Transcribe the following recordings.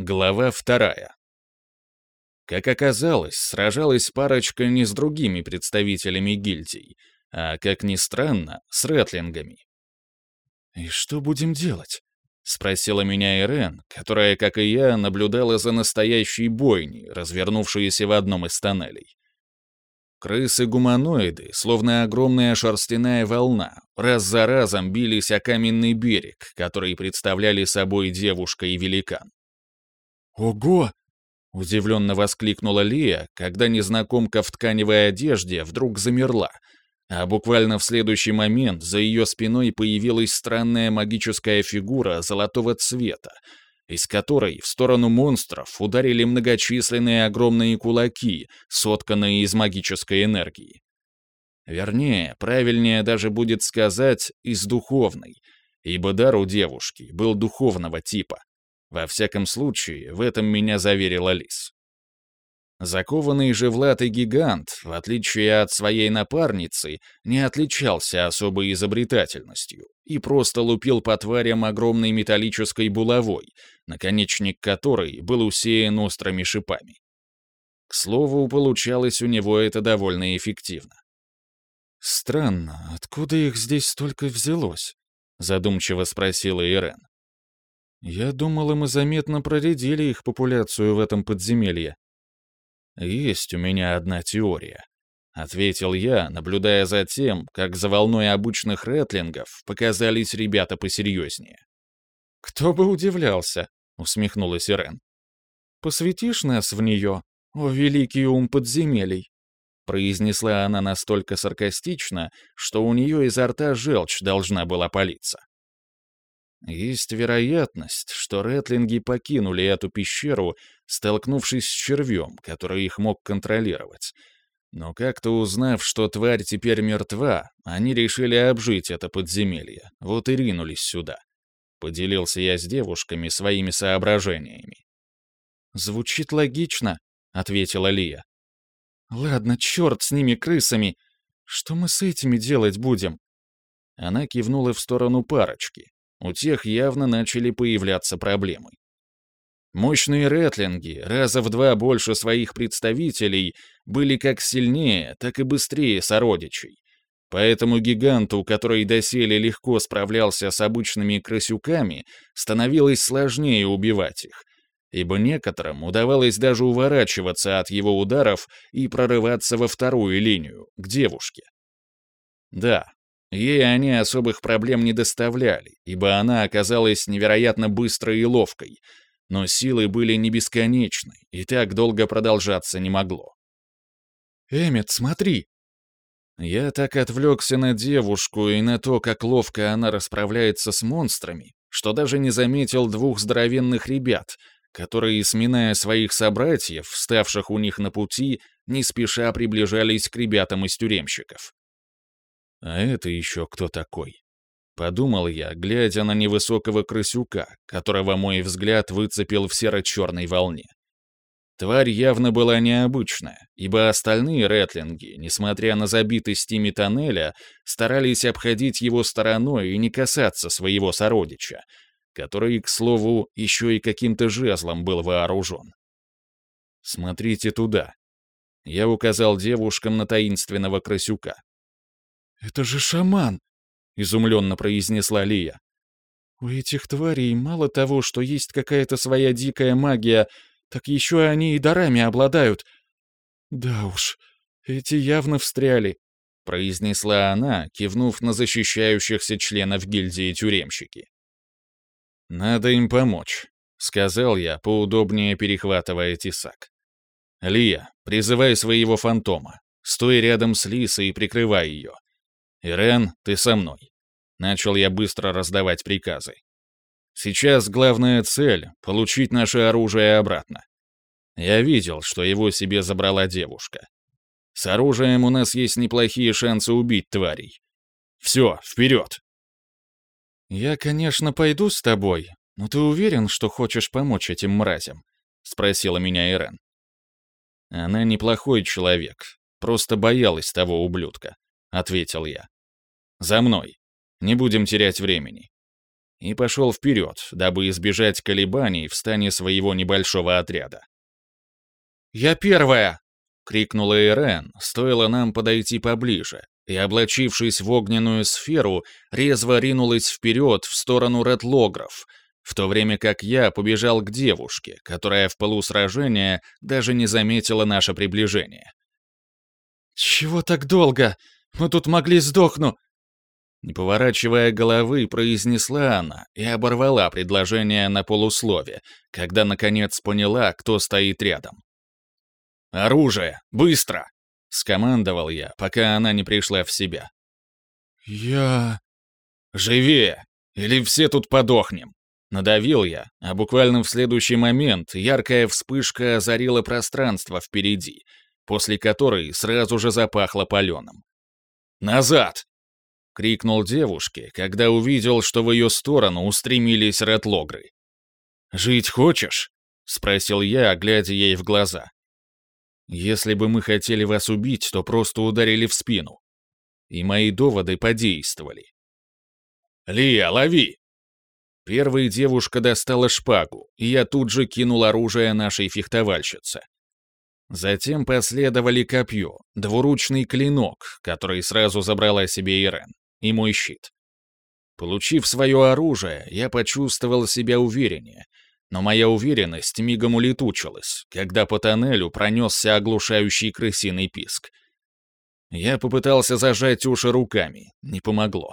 Глава вторая. Как оказалось, сражалась парочка не с другими представителями гильдий, а, как ни странно, с ретлингами. «И что будем делать?» — спросила меня Ирен, которая, как и я, наблюдала за настоящей бойней, развернувшейся в одном из тоннелей. Крысы-гуманоиды, словно огромная шерстяная волна, раз за разом бились о каменный берег, который представляли собой девушка и великан. «Ого!» — удивленно воскликнула Лия, когда незнакомка в тканевой одежде вдруг замерла, а буквально в следующий момент за ее спиной появилась странная магическая фигура золотого цвета, из которой в сторону монстров ударили многочисленные огромные кулаки, сотканные из магической энергии. Вернее, правильнее даже будет сказать, из духовной, ибо дар у девушки был духовного типа. Во всяком случае, в этом меня заверил Алис. Закованный же в латы гигант, в отличие от своей напарницы, не отличался особой изобретательностью и просто лупил по тварям огромной металлической булавой, наконечник которой был усеян острыми шипами. К слову, получалось у него это довольно эффективно. «Странно, откуда их здесь столько взялось?» — задумчиво спросила Ирен. Я думала, мы заметно проредили их популяцию в этом подземелье. Есть у меня одна теория, ответил я, наблюдая за тем, как за волной обычных ретлингов показались ребята посерьезнее. Кто бы удивлялся, усмехнулась Ирен. Посвятишь нас в нее, о великий ум подземелий? произнесла она настолько саркастично, что у нее изо рта желчь должна была палиться. Есть вероятность, что ретлинги покинули эту пещеру, столкнувшись с червем, который их мог контролировать. Но как-то узнав, что тварь теперь мертва, они решили обжить это подземелье, вот и ринулись сюда. Поделился я с девушками своими соображениями. «Звучит логично», — ответила Лия. «Ладно, черт с ними, крысами. Что мы с этими делать будем?» Она кивнула в сторону парочки, у тех явно начали появляться проблемы. Мощные ретлинги, раза в два больше своих представителей, были как сильнее, так и быстрее сородичей. Поэтому гиганту, который доселе легко справлялся с обычными крысюками, становилось сложнее убивать их, ибо некоторым удавалось даже уворачиваться от его ударов и прорываться во вторую линию, к девушке. Да, Ей они особых проблем не доставляли, ибо она оказалась невероятно быстрой и ловкой, но силы были не бесконечны, и так долго продолжаться не могло. «Эммет, смотри!» Я так отвлекся на девушку и на то, как ловко она расправляется с монстрами, что даже не заметил двух здоровенных ребят, которые, сминая своих собратьев, вставших у них на пути, не спеша приближались к ребятам из тюремщиков. А это еще кто такой? Подумал я, глядя на невысокого крысюка, которого мой взгляд выцепил в серо-черной волне. Тварь явно была необычная, ибо остальные ретлинги, несмотря на забитость ими тоннеля, старались обходить его стороной и не касаться своего сородича, который, к слову, еще и каким-то жезлом был вооружен. «Смотрите туда». Я указал девушкам на таинственного крысюка. «Это же шаман!» — изумленно произнесла Лия. «У этих тварей мало того, что есть какая-то своя дикая магия, так еще они и дарами обладают. Да уж, эти явно встряли», — произнесла она, кивнув на защищающихся членов гильдии тюремщики. «Надо им помочь», — сказал я, поудобнее перехватывая тесак. «Лия, призывай своего фантома. Стой рядом с Лисой и прикрывай ее. «Ирен, ты со мной». Начал я быстро раздавать приказы. Сейчас главная цель — получить наше оружие обратно. Я видел, что его себе забрала девушка. С оружием у нас есть неплохие шансы убить тварей. Все, вперед! «Я, конечно, пойду с тобой, но ты уверен, что хочешь помочь этим мразям?» — спросила меня Ирен. Она неплохой человек, просто боялась того ублюдка. — ответил я. «За мной. Не будем терять времени». и пошел вперед, дабы избежать колебаний в стане своего небольшого отряда. «Я первая!» — крикнула Ирен, стоило нам подойти поближе, и, облачившись в огненную сферу, резво ринулась вперед в сторону редлогров, в то время как я побежал к девушке, которая в полусражения даже не заметила наше приближение. «Чего так долго? Мы тут могли сдохнуть!» Не поворачивая головы, произнесла она и оборвала предложение на полуслове, когда наконец поняла, кто стоит рядом. «Оружие! Быстро!» — скомандовал я, пока она не пришла в себя. «Я...» «Живее! Или все тут подохнем!» Надавил я, а буквально в следующий момент яркая вспышка озарила пространство впереди, после которой сразу же запахло паленым. «Назад!» — крикнул девушке, когда увидел, что в ее сторону устремились ретлогры. «Жить хочешь?» — спросил я, глядя ей в глаза. «Если бы мы хотели вас убить, то просто ударили в спину». И мои доводы подействовали. «Лия, лови!» Первой девушка достала шпагу, и я тут же кинул оружие нашей фехтовальщице. Затем последовали копье, двуручный клинок, который сразу забрала себе Ирен, и мой щит. Получив свое оружие, я почувствовал себя увереннее, но моя уверенность мигом улетучилась, когда по тоннелю пронесся оглушающий крысиный писк. Я попытался зажать уши руками, не помогло.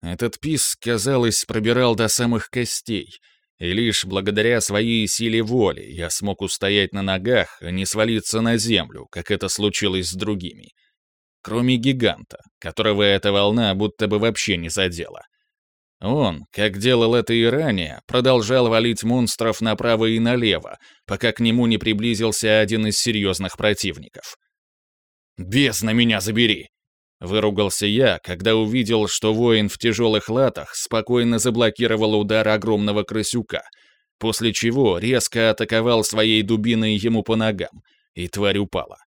Этот писк, казалось, пробирал до самых костей — и лишь благодаря своей силе воли я смог устоять на ногах, а не свалиться на землю, как это случилось с другими. Кроме гиганта, которого эта волна будто бы вообще не задела. Он, как делал это и ранее, продолжал валить монстров направо и налево, пока к нему не приблизился один из серьезных противников. «Бездна меня забери!» Выругался я, когда увидел, что воин в тяжелых латах спокойно заблокировал удар огромного крысюка, после чего резко атаковал своей дубиной ему по ногам, и тварь упала.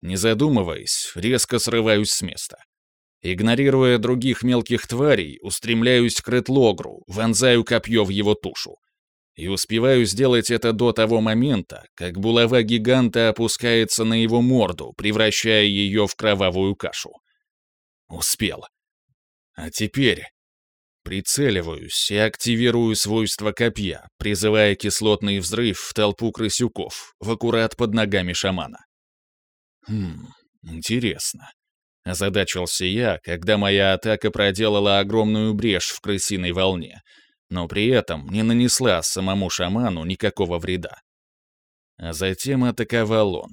Не задумываясь, резко срываюсь с места. Игнорируя других мелких тварей, устремляюсь к Ретлогру, вонзаю копье в его тушу. И успеваю сделать это до того момента, как булава гиганта опускается на его морду, превращая ее в кровавую кашу. Успел. А теперь... Прицеливаюсь и активирую свойства копья, призывая кислотный взрыв в толпу крысюков, в аккурат под ногами шамана. Хм, интересно. Озадачился я, когда моя атака проделала огромную брешь в крысиной волне — но при этом не нанесла самому шаману никакого вреда. А затем атаковал он.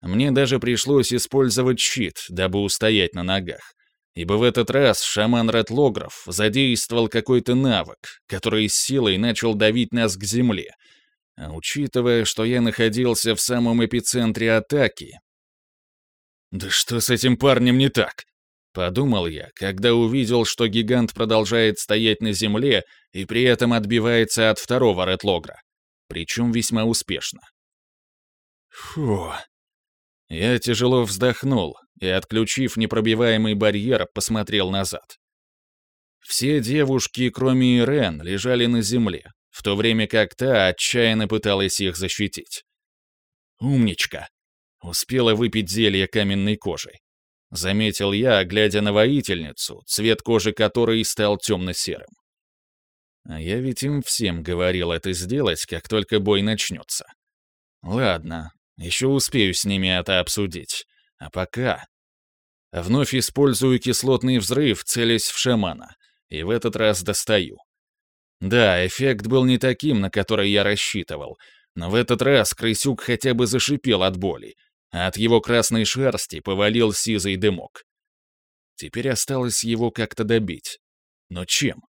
Мне даже пришлось использовать щит, дабы устоять на ногах, ибо в этот раз шаман Ретлограф задействовал какой-то навык, который с силой начал давить нас к земле. А учитывая, что я находился в самом эпицентре атаки... Да что с этим парнем не так? Подумал я, когда увидел, что гигант продолжает стоять на земле и при этом отбивается от второго ретлогра. Причем весьма успешно. Фу. Я тяжело вздохнул и, отключив непробиваемый барьер, посмотрел назад. Все девушки, кроме Ирен, лежали на земле, в то время как та отчаянно пыталась их защитить. Умничка. Успела выпить зелье каменной кожи. Заметил я, глядя на воительницу, цвет кожи которой стал темно-серым. А я ведь им всем говорил это сделать, как только бой начнется. Ладно, еще успею с ними это обсудить. А пока... Вновь использую кислотный взрыв, целясь в шамана. И в этот раз достаю. Да, эффект был не таким, на который я рассчитывал, но в этот раз крысюк хотя бы зашипел от боли, от его красной шерсти повалил сизый дымок. Теперь осталось его как-то добить. Но чем?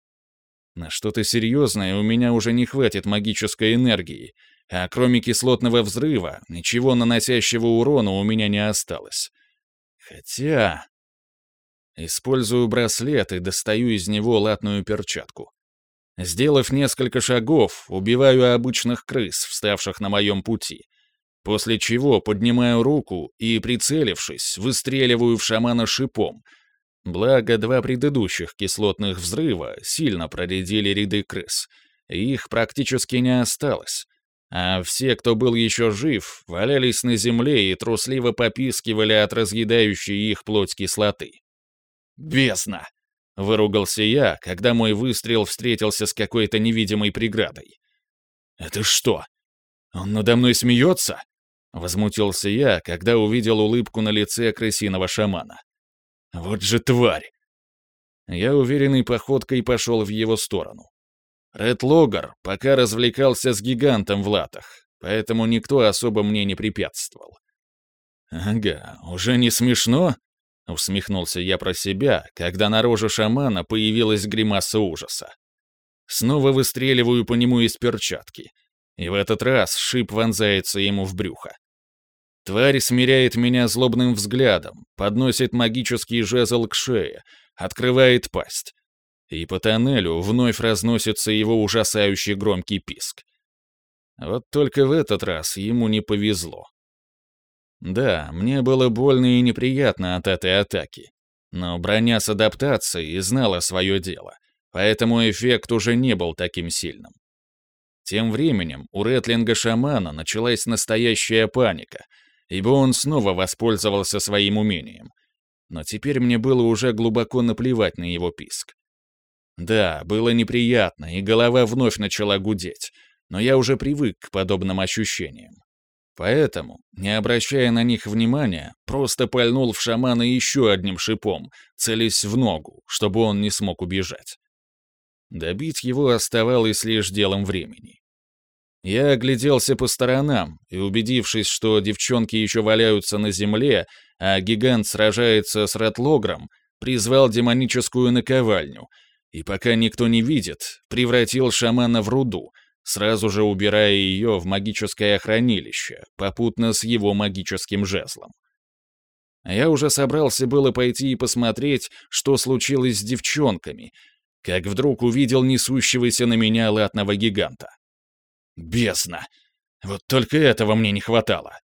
На что-то серьезное у меня уже не хватит магической энергии, а кроме кислотного взрыва, ничего наносящего урона у меня не осталось. Хотя... Использую браслет и достаю из него латную перчатку. Сделав несколько шагов, убиваю обычных крыс, вставших на моем пути, После чего поднимаю руку и, прицелившись, выстреливаю в шамана шипом, Благо, два предыдущих кислотных взрыва сильно проредили ряды крыс, их практически не осталось. А все, кто был еще жив, валялись на земле и трусливо попискивали от разъедающей их плоть кислоты. «Бесно!» — выругался я, когда мой выстрел встретился с какой-то невидимой преградой. «Это что? Он надо мной смеется?» — возмутился я, когда увидел улыбку на лице крысиного шамана. Вот же тварь! Я уверенной походкой пошел в его сторону. Ред Логар пока развлекался с гигантом в латах, поэтому никто особо мне не препятствовал. «Ага, уже не смешно?» — усмехнулся я про себя, когда на роже шамана появилась гримаса ужаса. Снова выстреливаю по нему из перчатки, и в этот раз шип вонзается ему в брюхо. Тварь смиряет меня злобным взглядом, подносит магический жезл к шее, открывает пасть. И по тоннелю вновь разносится его ужасающий громкий писк. Вот только в этот раз ему не повезло. Да, мне было больно и неприятно от этой атаки, но броня с адаптацией знала свое дело, поэтому эффект уже не был таким сильным. Тем временем у Ретлинга-шамана началась настоящая паника — ибо он снова воспользовался своим умением. Но теперь мне было уже глубоко наплевать на его писк. Да, было неприятно, и голова вновь начала гудеть, но я уже привык к подобным ощущениям. Поэтому, не обращая на них внимания, просто пальнул в шамана еще одним шипом, целясь в ногу, чтобы он не смог убежать. Добить его оставалось лишь делом времени. Я огляделся по сторонам и, убедившись, что девчонки еще валяются на земле, а гигант сражается с Ратлогром, призвал демоническую наковальню и, пока никто не видит, превратил шамана в руду, сразу же убирая ее в магическое хранилище, попутно с его магическим жезлом. Я уже собрался было пойти и посмотреть, что случилось с девчонками, как вдруг увидел несущегося на меня латного гиганта. Бесно! Вот только этого мне не хватало.